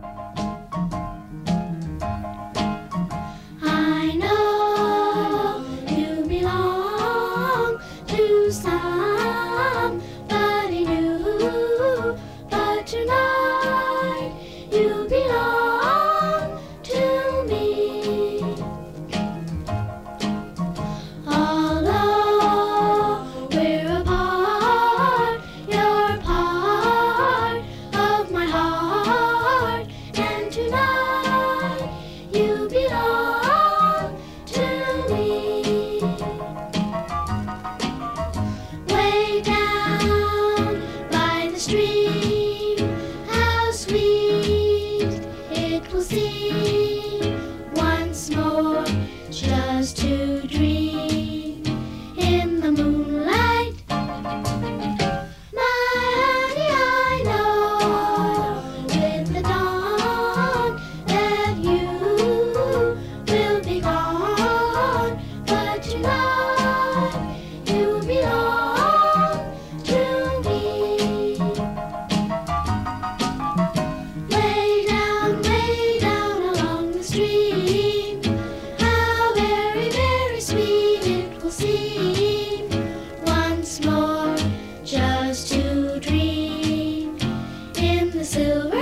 Bye. see. Once more, just to dream in the silver.